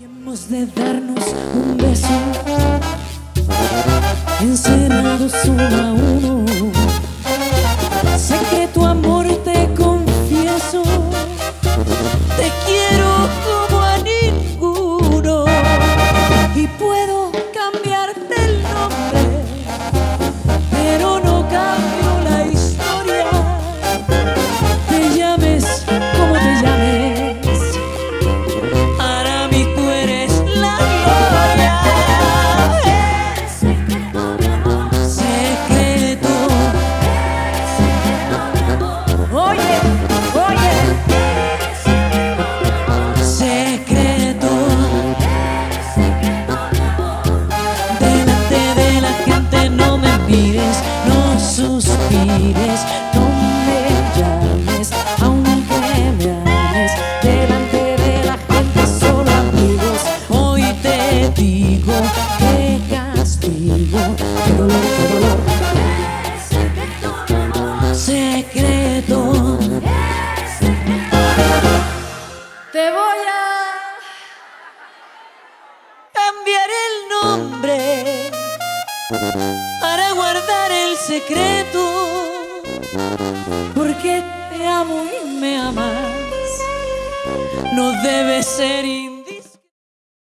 Hemos de darnos un beso, encerrados uno a uno. No suspires, no me llames, aunque me ames. Delante de la gente solo amigos, hoy te digo que castigo, qué dolor, qué dolor. Para guardar el secreto, porque te amo y me amas. No debe ser igual.